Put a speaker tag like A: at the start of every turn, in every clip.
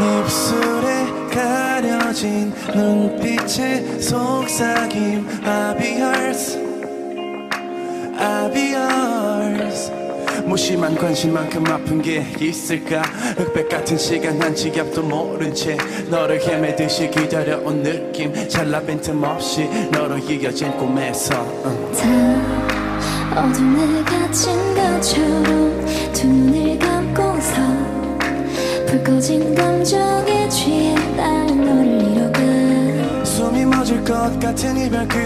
A: 입술에 가려진 눈빛의 속삭임 I'll be yours I'll be yours 무심한 관심만큼 아픈 게 있을까? 흑백 같은 시간 한 지갑도 모른 채 너를 헤매듯이 기다려온 느낌. 찰나 빈틈 없이 너로 이어진 꿈에서 응.
B: 다 어둠에 갇힌 것처럼 두 눈을 감고서 불 꺼진 감정에 취해 난 너를 잃어가.
A: 숨이 멎을 것 같은 이별 끝.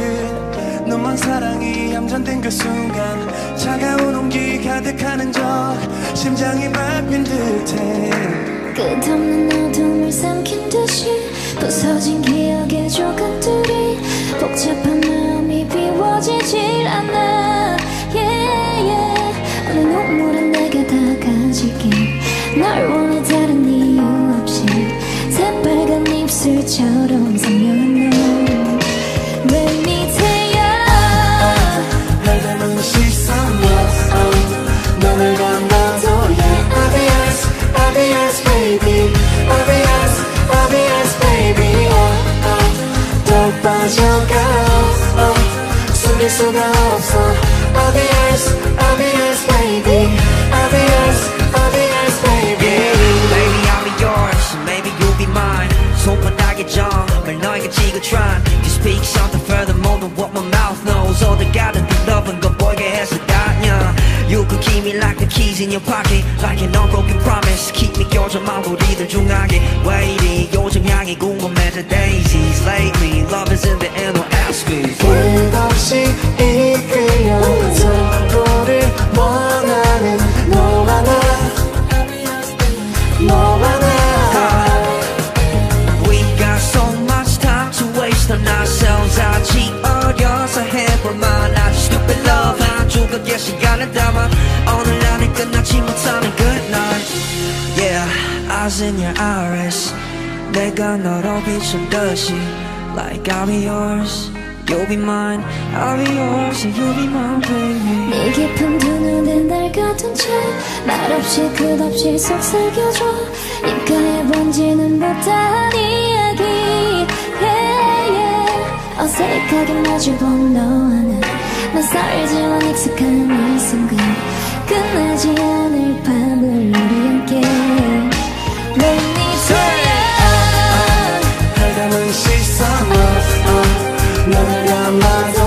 A: 눈먼 사랑이 얌전된 그 순간 차가운 온기 가득하는 적 심장이 밟힌 듯해.
B: 끝없는 어둠을 삼킨 듯이 부서진 기억의 조각들이 복잡한 마음이 비워지질 않아. Yeah, yeah. 어느 눈물은 내게 다가질게. 널 원해 입술처럼 선명한 너왜 밑에야
A: 날 닮은 시선 yeah, oh. 눈을 감아도 yeah I'll be yours, I'll be yours baby I'll be yours, I'll be yours baby oh, oh. 더 빠져가 oh. 숨길 수가 없어
C: 너에게 지그트란 You speak something further more than what my mouth knows 어딜 가든 네 loving 거 보이게 해서 다냐 You could keep me like the keys in your pocket Like an unbroken promise Keep me 요즘만 우리들 중하게 Waiting 요즘 향이 궁금해져 daisies Lately love is in the 한 조각의 시간을 담아 오늘 안에 끝나지 못하는 good night Yeah, eyes in your iris 내가 너로 비춘 듯이 Like I'll be yours You'll be mine I'll be yours and you'll be mine baby
B: 네 깊은 두 눈에 날 가둔 채 말없이 끝없이 속삭여줘 입가에 번지는 못다한 이야기 yeah, yeah. 어색하게 마주본 너와 설지만 익숙한 이 순간 끝나지 않을 밤을 우리 함께. Let me turn 밝은 시선 너를 감아줘